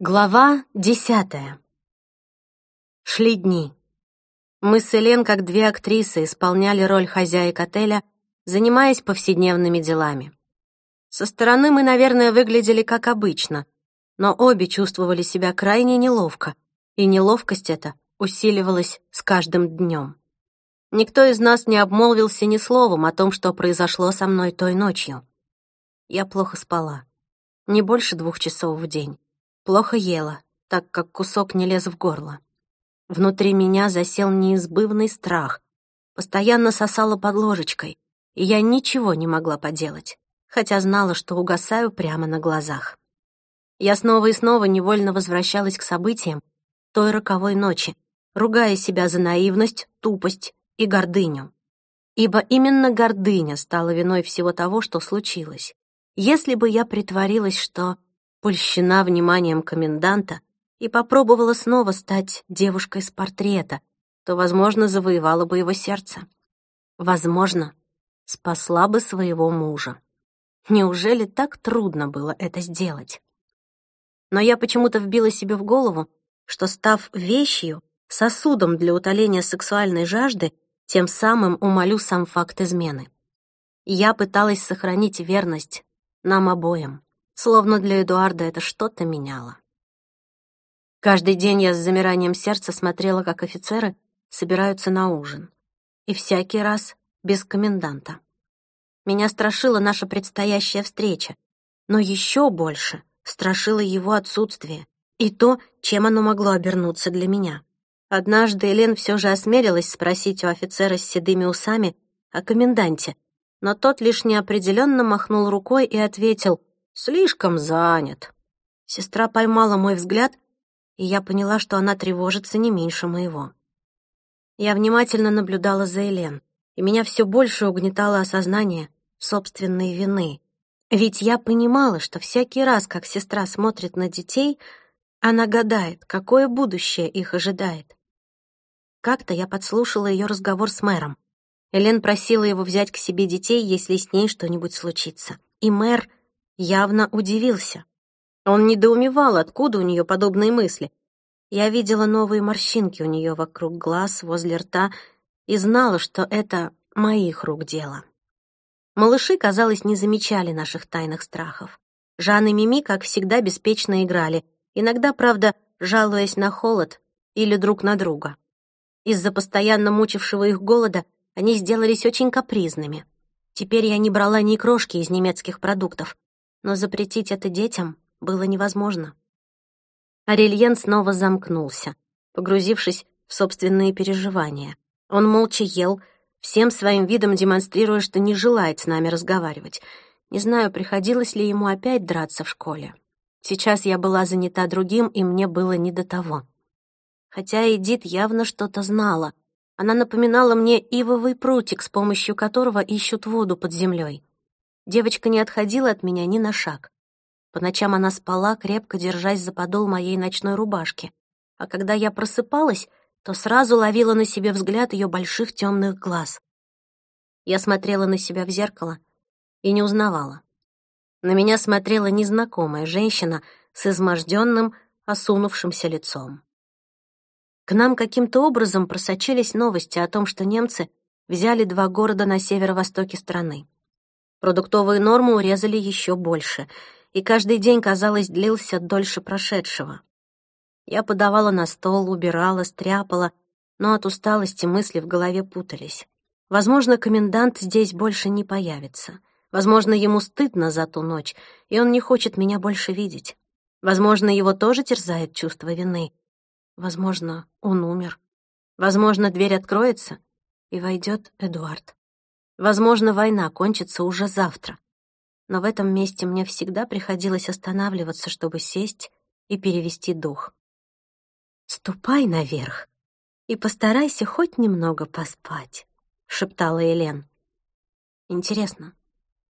Глава десятая. Шли дни. Мы с Элен, как две актрисы, исполняли роль хозяек отеля, занимаясь повседневными делами. Со стороны мы, наверное, выглядели как обычно, но обе чувствовали себя крайне неловко, и неловкость эта усиливалась с каждым днем. Никто из нас не обмолвился ни словом о том, что произошло со мной той ночью. Я плохо спала. Не больше двух часов в день. Плохо ела, так как кусок не лез в горло. Внутри меня засел неизбывный страх. Постоянно сосала под ложечкой, и я ничего не могла поделать, хотя знала, что угасаю прямо на глазах. Я снова и снова невольно возвращалась к событиям той роковой ночи, ругая себя за наивность, тупость и гордыню. Ибо именно гордыня стала виной всего того, что случилось. Если бы я притворилась, что польщена вниманием коменданта и попробовала снова стать девушкой с портрета, то, возможно, завоевала бы его сердце. Возможно, спасла бы своего мужа. Неужели так трудно было это сделать? Но я почему-то вбила себе в голову, что, став вещью, сосудом для утоления сексуальной жажды, тем самым умолю сам факт измены. Я пыталась сохранить верность нам обоим словно для Эдуарда это что-то меняло. Каждый день я с замиранием сердца смотрела, как офицеры собираются на ужин. И всякий раз без коменданта. Меня страшила наша предстоящая встреча, но еще больше страшило его отсутствие и то, чем оно могло обернуться для меня. Однажды Элен все же осмелилась спросить у офицера с седыми усами о коменданте, но тот лишь неопределенно махнул рукой и ответил Слишком занят. Сестра поймала мой взгляд, и я поняла, что она тревожится не меньше моего. Я внимательно наблюдала за Элен, и меня все больше угнетало осознание собственной вины. Ведь я понимала, что всякий раз, как сестра смотрит на детей, она гадает, какое будущее их ожидает. Как-то я подслушала ее разговор с мэром. Элен просила его взять к себе детей, если с ней что-нибудь случится. И мэр явно удивился. Он недоумевал, откуда у нее подобные мысли. Я видела новые морщинки у нее вокруг глаз, возле рта, и знала, что это моих рук дело. Малыши, казалось, не замечали наших тайных страхов. Жан и Мими, как всегда, беспечно играли, иногда, правда, жалуясь на холод или друг на друга. Из-за постоянно мучившего их голода они сделались очень капризными. Теперь я не брала ни крошки из немецких продуктов, но запретить это детям было невозможно. Арельен снова замкнулся, погрузившись в собственные переживания. Он молча ел, всем своим видом демонстрируя, что не желает с нами разговаривать. Не знаю, приходилось ли ему опять драться в школе. Сейчас я была занята другим, и мне было не до того. Хотя Эдит явно что-то знала. Она напоминала мне ивовый прутик, с помощью которого ищут воду под землей. Девочка не отходила от меня ни на шаг. По ночам она спала, крепко держась за подол моей ночной рубашки. А когда я просыпалась, то сразу ловила на себе взгляд ее больших темных глаз. Я смотрела на себя в зеркало и не узнавала. На меня смотрела незнакомая женщина с изможденным, осунувшимся лицом. К нам каким-то образом просочились новости о том, что немцы взяли два города на северо-востоке страны. Продуктовые нормы урезали еще больше, и каждый день, казалось, длился дольше прошедшего. Я подавала на стол, убирала, стряпала, но от усталости мысли в голове путались. Возможно, комендант здесь больше не появится. Возможно, ему стыдно за ту ночь, и он не хочет меня больше видеть. Возможно, его тоже терзает чувство вины. Возможно, он умер. Возможно, дверь откроется, и войдет Эдуард. Возможно, война кончится уже завтра. Но в этом месте мне всегда приходилось останавливаться, чтобы сесть и перевести дух. «Ступай наверх и постарайся хоть немного поспать», — шептала Елен. Интересно,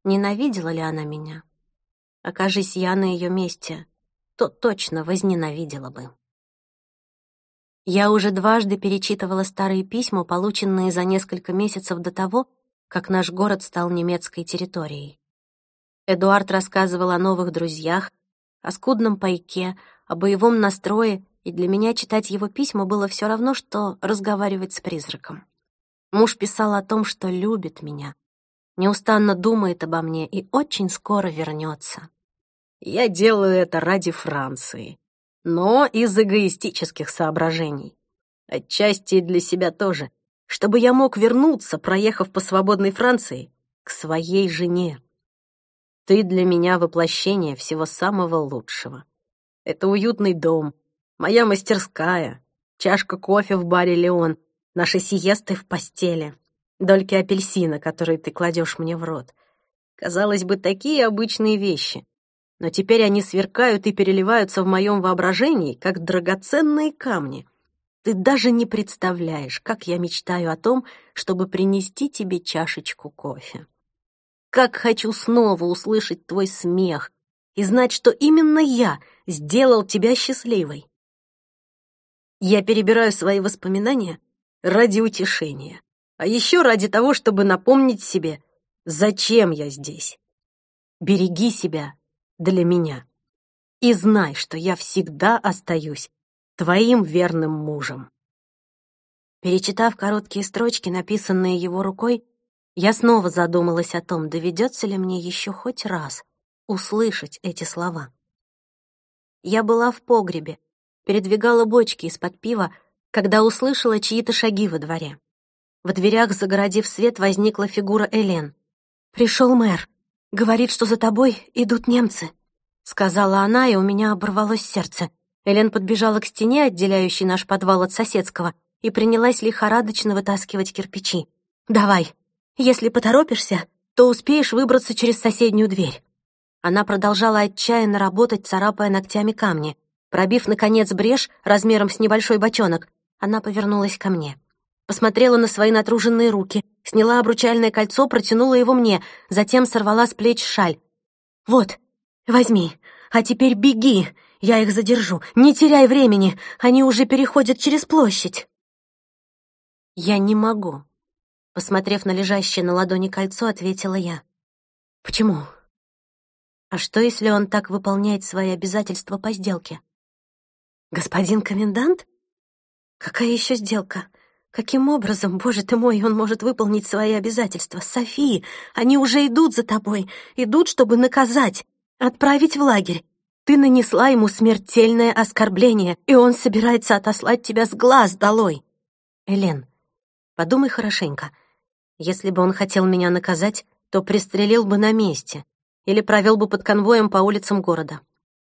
ненавидела ли она меня? Окажись я на ее месте, то точно возненавидела бы. Я уже дважды перечитывала старые письма, полученные за несколько месяцев до того, как наш город стал немецкой территорией. Эдуард рассказывал о новых друзьях, о скудном пайке, о боевом настрое, и для меня читать его письма было все равно, что разговаривать с призраком. Муж писал о том, что любит меня, неустанно думает обо мне и очень скоро вернется. Я делаю это ради Франции, но из эгоистических соображений. Отчасти и для себя тоже, чтобы я мог вернуться, проехав по свободной Франции, к своей жене. Ты для меня воплощение всего самого лучшего. Это уютный дом, моя мастерская, чашка кофе в баре «Леон», наши сиесты в постели, дольки апельсина, которые ты кладешь мне в рот. Казалось бы, такие обычные вещи. Но теперь они сверкают и переливаются в моем воображении, как драгоценные камни. Ты даже не представляешь, как я мечтаю о том, чтобы принести тебе чашечку кофе. Как хочу снова услышать твой смех и знать, что именно я сделал тебя счастливой. Я перебираю свои воспоминания ради утешения, а еще ради того, чтобы напомнить себе, зачем я здесь. Береги себя для меня и знай, что я всегда остаюсь твоим верным мужем. Перечитав короткие строчки, написанные его рукой, я снова задумалась о том, доведется ли мне еще хоть раз услышать эти слова. Я была в погребе, передвигала бочки из-под пива, когда услышала чьи-то шаги во дворе. В дверях, загородив свет, возникла фигура Элен. «Пришел мэр. Говорит, что за тобой идут немцы», — сказала она, и у меня оборвалось сердце. Элен подбежала к стене, отделяющей наш подвал от соседского, и принялась лихорадочно вытаскивать кирпичи. «Давай, если поторопишься, то успеешь выбраться через соседнюю дверь». Она продолжала отчаянно работать, царапая ногтями камни. Пробив, наконец, брешь размером с небольшой бочонок, она повернулась ко мне. Посмотрела на свои натруженные руки, сняла обручальное кольцо, протянула его мне, затем сорвала с плеч шаль. «Вот, возьми, а теперь беги, я их задержу, не теряй времени, они уже переходят через площадь». «Я не могу», Посмотрев на лежащее на ладони кольцо, ответила я. «Почему? А что, если он так выполняет свои обязательства по сделке?» «Господин комендант? Какая еще сделка? Каким образом, боже ты мой, он может выполнить свои обязательства? Софи, они уже идут за тобой, идут, чтобы наказать, отправить в лагерь. Ты нанесла ему смертельное оскорбление, и он собирается отослать тебя с глаз долой. Элен, подумай хорошенько. Если бы он хотел меня наказать, то пристрелил бы на месте или провел бы под конвоем по улицам города.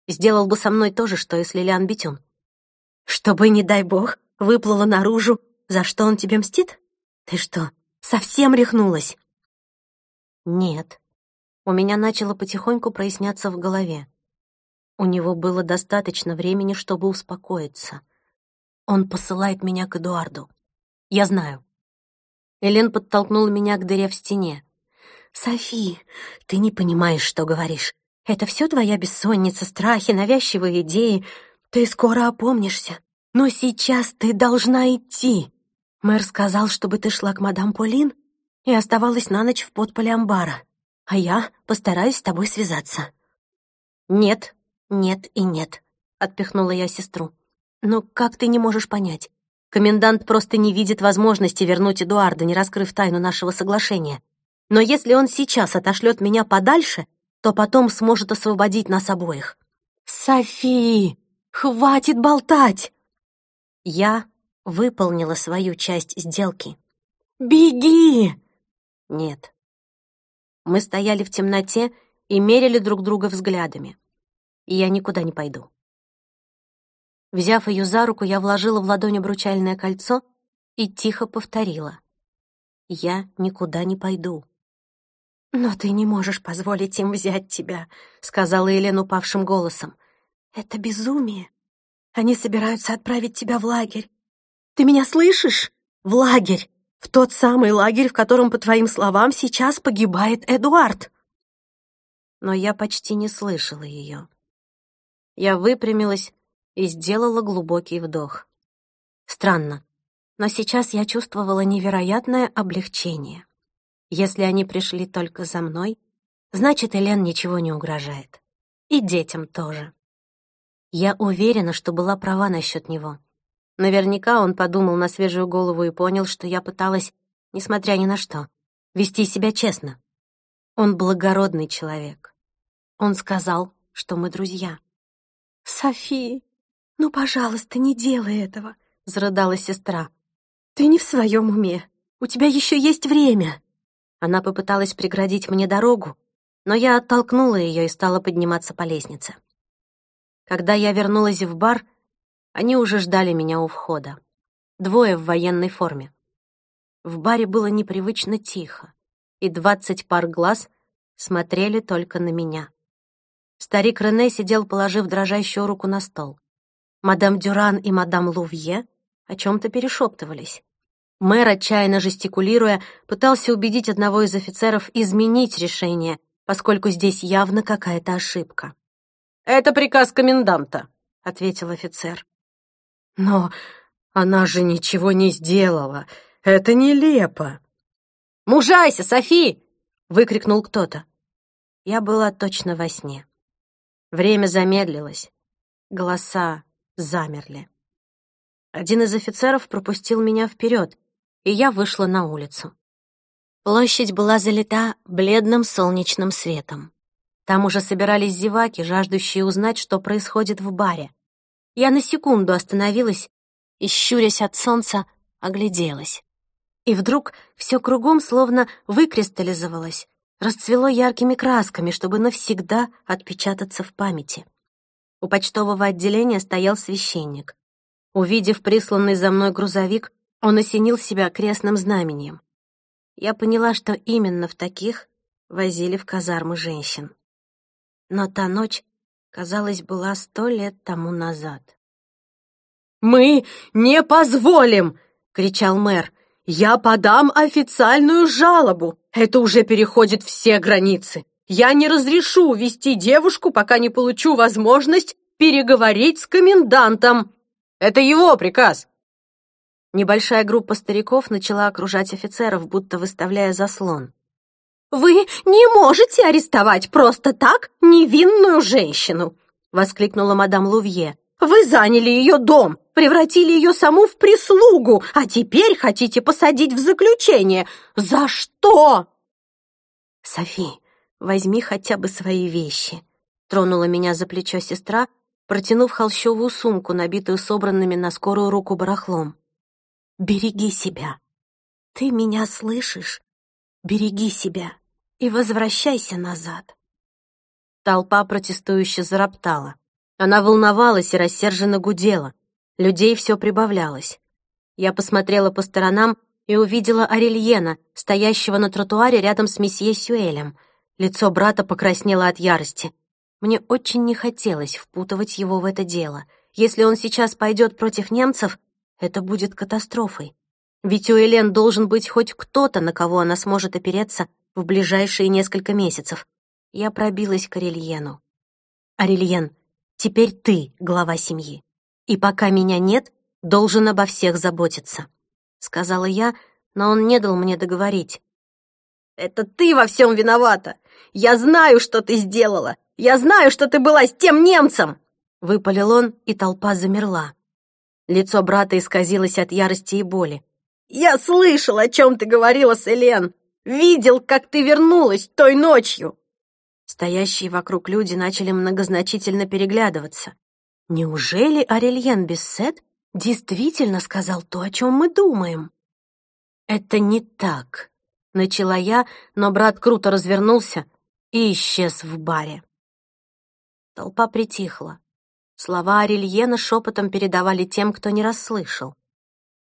Сделал бы со мной то же, что и с Лилиан Битюн. Чтобы, не дай бог, выплыло наружу, за что он тебе мстит? Ты что, совсем рехнулась? Нет. У меня начало потихоньку проясняться в голове. У него было достаточно времени, чтобы успокоиться. Он посылает меня к Эдуарду. Я знаю. Элен подтолкнула меня к дыре в стене. «Софи, ты не понимаешь, что говоришь. Это все твоя бессонница, страхи, навязчивые идеи. Ты скоро опомнишься. Но сейчас ты должна идти. Мэр сказал, чтобы ты шла к мадам Полин и оставалась на ночь в подполе амбара, а я постараюсь с тобой связаться». «Нет, нет и нет», — отпихнула я сестру. «Но как ты не можешь понять? Комендант просто не видит возможности вернуть Эдуарда, не раскрыв тайну нашего соглашения. Но если он сейчас отошлет меня подальше, то потом сможет освободить нас обоих. «Софи, хватит болтать!» Я выполнила свою часть сделки. «Беги!» Нет. Мы стояли в темноте и мерили друг друга взглядами. И я никуда не пойду. Взяв ее за руку, я вложила в ладонь обручальное кольцо и тихо повторила. «Я никуда не пойду». «Но ты не можешь позволить им взять тебя», — сказала Елена упавшим голосом. «Это безумие. Они собираются отправить тебя в лагерь. Ты меня слышишь? В лагерь! В тот самый лагерь, в котором, по твоим словам, сейчас погибает Эдуард!» Но я почти не слышала ее. Я выпрямилась, и сделала глубокий вдох. Странно, но сейчас я чувствовала невероятное облегчение. Если они пришли только за мной, значит, Элен ничего не угрожает. И детям тоже. Я уверена, что была права насчет него. Наверняка он подумал на свежую голову и понял, что я пыталась, несмотря ни на что, вести себя честно. Он благородный человек. Он сказал, что мы друзья. «Софи, ну, пожалуйста, не делай этого», — зарыдала сестра. «Ты не в своем уме. У тебя еще есть время». Она попыталась преградить мне дорогу, но я оттолкнула ее и стала подниматься по лестнице. Когда я вернулась в бар, они уже ждали меня у входа. Двое в военной форме. В баре было непривычно тихо, и двадцать пар глаз смотрели только на меня. Старик Рене сидел, положив дрожащую руку на стол. Мадам Дюран и мадам Лувье о чем-то перешептывались. Мэр, отчаянно жестикулируя, пытался убедить одного из офицеров изменить решение, поскольку здесь явно какая-то ошибка. «Это приказ коменданта», — ответил офицер. Но она же ничего не сделала. Это нелепо. «Мужайся, Софи!» — выкрикнул кто-то. Я была точно во сне. Время замедлилось. Голоса замерли. Один из офицеров пропустил меня вперед, и я вышла на улицу. Площадь была залита бледным солнечным светом. Там уже собирались зеваки, жаждущие узнать, что происходит в баре. Я на секунду остановилась и, щурясь от солнца, огляделась. И вдруг все кругом словно выкристаллизовалось, расцвело яркими красками, чтобы навсегда отпечататься в памяти. У почтового отделения стоял священник. Увидев присланный за мной грузовик, он осенил себя крестным знамением. Я поняла, что именно в таких возили в казармы женщин. Но та ночь казалось, была сто лет тому назад. «Мы не позволим!» — кричал мэр. «Я подам официальную жалобу! Это уже переходит все границы! Я не разрешу вести девушку, пока не получу возможность переговорить с комендантом! Это его приказ!» Небольшая группа стариков начала окружать офицеров, будто выставляя заслон. «Вы не можете арестовать просто так невинную женщину!» — воскликнула мадам Лувье. «Вы заняли ее дом, превратили ее саму в прислугу, а теперь хотите посадить в заключение. За что?» «Софи, возьми хотя бы свои вещи», — тронула меня за плечо сестра, протянув холщовую сумку, набитую собранными на скорую руку барахлом. «Береги себя. Ты меня слышишь? Береги себя и возвращайся назад». Толпа протестующе зароптала. Она волновалась и рассерженно гудела. Людей все прибавлялось. Я посмотрела по сторонам и увидела Арельена, стоящего на тротуаре рядом с месье Сюэлем. Лицо брата покраснело от ярости. Мне очень не хотелось впутывать его в это дело. Если он сейчас пойдет против немцев, это будет катастрофой. Ведь у Элен должен быть хоть кто-то, на кого она сможет опереться в ближайшие несколько месяцев. Я пробилась к Арельену. «Арельен, теперь ты глава семьи, и пока меня нет, должен обо всех заботиться», — сказала я, но он не дал мне договорить. «Это ты во всем виновата! Я знаю, что ты сделала! Я знаю, что ты была с тем немцем!» Выпалил он, и толпа замерла. Лицо брата исказилось от ярости и боли. «Я слышал, о чем ты говорила с Элен! Видел, как ты вернулась той ночью!» Стоящие вокруг люди начали многозначительно переглядываться. Неужели Арельен Бессет действительно сказал то, о чем мы думаем? «Это не так», — начала я, но брат круто развернулся и исчез в баре. Толпа притихла. Слова Арельена шепотом передавали тем, кто не расслышал.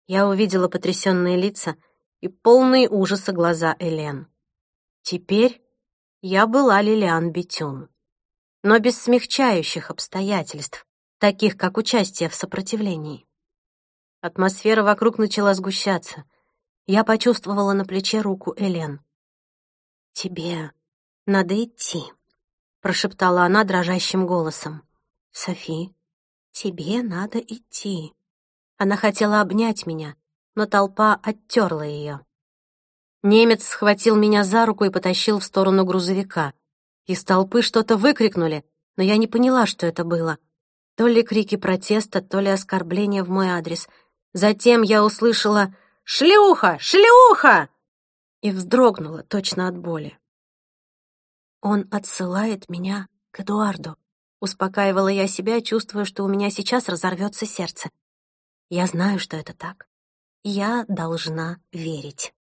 Я увидела потрясенные лица и полные ужаса глаза Элен. Теперь я была Лилиан Бетюн. Но без смягчающих обстоятельств, таких как участие в сопротивлении. Атмосфера вокруг начала сгущаться. Я почувствовала на плече руку Элен. «Тебе надо идти», — прошептала она дрожащим голосом. «Софи, тебе надо идти». Она хотела обнять меня, но толпа оттерла ее. Немец схватил меня за руку и потащил в сторону грузовика. Из толпы что-то выкрикнули, но я не поняла, что это было. То ли крики протеста, то ли оскорбления в мой адрес. Затем я услышала «Шлюха! Шлюха!» и вздрогнула точно от боли. Он отсылает меня к Эдуарду. Успокаивала я себя, чувствуя, что у меня сейчас разорвется сердце. Я знаю, что это так. Я должна верить.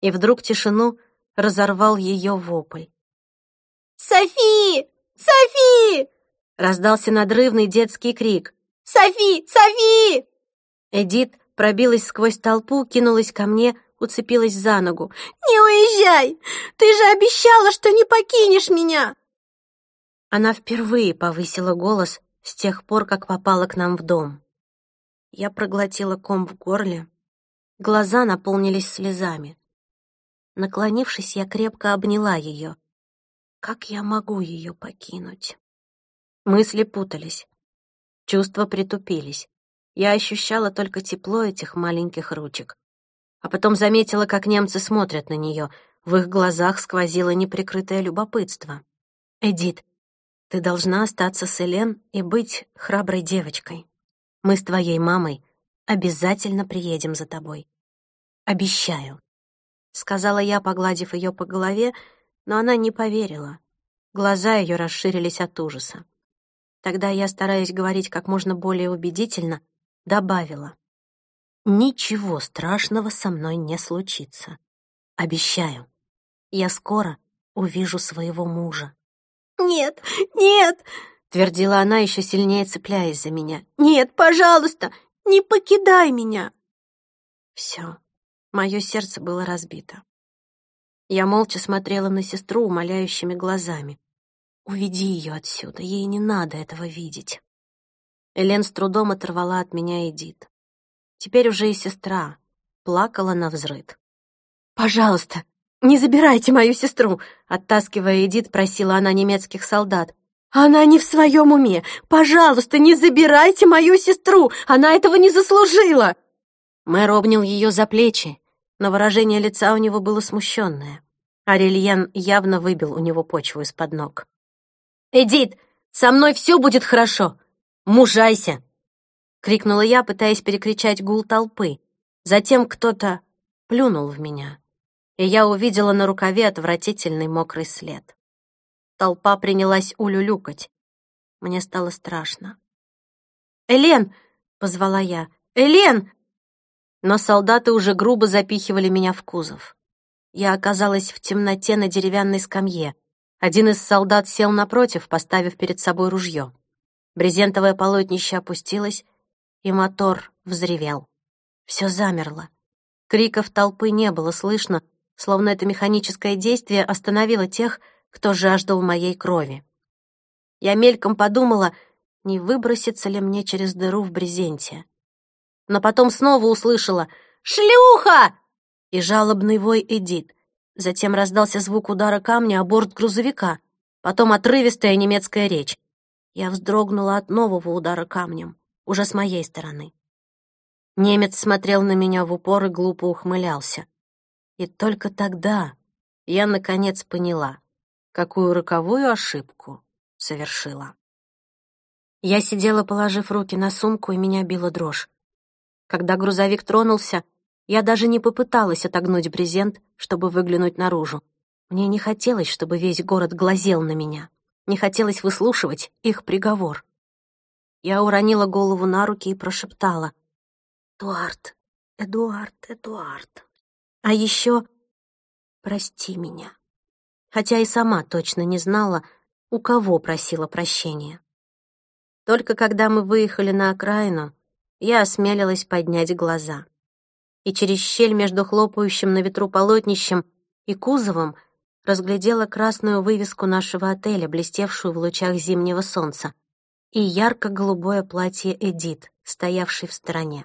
И вдруг тишину разорвал ее вопль. «Софи! Софи!» Раздался надрывный детский крик. «Софи! Софи!» Эдит пробилась сквозь толпу, кинулась ко мне, уцепилась за ногу. «Не уезжай! Ты же обещала, что не покинешь меня!» Она впервые повысила голос с тех пор, как попала к нам в дом. Я проглотила ком в горле. Глаза наполнились слезами. Наклонившись, я крепко обняла ее. Как я могу ее покинуть? Мысли путались. Чувства притупились. Я ощущала только тепло этих маленьких ручек. А потом заметила, как немцы смотрят на нее. В их глазах сквозило неприкрытое любопытство. «Эдит, ты должна остаться с Элен и быть храброй девочкой. Мы с твоей мамой обязательно приедем за тобой. Обещаю», — сказала я, погладив ее по голове, но она не поверила. Глаза ее расширились от ужаса. Тогда я, стараясь говорить как можно более убедительно, добавила. «Ничего страшного со мной не случится. Обещаю. Я скоро увижу своего мужа». «Нет, нет!» — твердила она, еще сильнее цепляясь за меня. «Нет, пожалуйста, не покидай меня!» Все, мое сердце было разбито. Я молча смотрела на сестру умоляющими глазами. «Уведи ее отсюда, ей не надо этого видеть». Элен с трудом оторвала от меня Эдит. Теперь уже и сестра плакала на взрыд. «Пожалуйста, не забирайте мою сестру!» Оттаскивая Эдит, просила она немецких солдат. «Она не в своем уме! Пожалуйста, не забирайте мою сестру! Она этого не заслужила!» Мэр обнял ее за плечи, но выражение лица у него было смущенное. Арельен явно выбил у него почву из-под ног. «Эдит, со мной все будет хорошо! Мужайся!» — крикнула я, пытаясь перекричать гул толпы. Затем кто-то плюнул в меня и я увидела на рукаве отвратительный мокрый след. Толпа принялась улюлюкать. Мне стало страшно. «Элен!» — позвала я. «Элен!» Но солдаты уже грубо запихивали меня в кузов. Я оказалась в темноте на деревянной скамье. Один из солдат сел напротив, поставив перед собой ружье. Брезентовое полотнище опустилось, и мотор взревел. Все замерло. Криков толпы не было слышно, словно это механическое действие остановило тех, кто жаждал моей крови. Я мельком подумала, не выбросится ли мне через дыру в брезенте. Но потом снова услышала «Шлюха!» и жалобный вой Эдит. Затем раздался звук удара камня о борт грузовика, потом отрывистая немецкая речь. Я вздрогнула от нового удара камнем, уже с моей стороны. Немец смотрел на меня в упор и глупо ухмылялся. И только тогда я, наконец, поняла, какую роковую ошибку совершила. Я сидела, положив руки на сумку, и меня била дрожь. Когда грузовик тронулся, я даже не попыталась отогнуть брезент, чтобы выглянуть наружу. Мне не хотелось, чтобы весь город глазел на меня. Не хотелось выслушивать их приговор. Я уронила голову на руки и прошептала. «Эдуард, Эдуард, Эдуард». А еще «Прости меня», хотя и сама точно не знала, у кого просила прощения. Только когда мы выехали на окраину, я осмелилась поднять глаза. И через щель между хлопающим на ветру полотнищем и кузовом разглядела красную вывеску нашего отеля, блестевшую в лучах зимнего солнца, и ярко-голубое платье Эдит, стоявшей в стороне.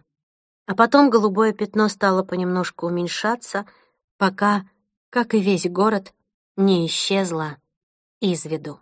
А потом голубое пятно стало понемножку уменьшаться, пока, как и весь город, не исчезло из виду.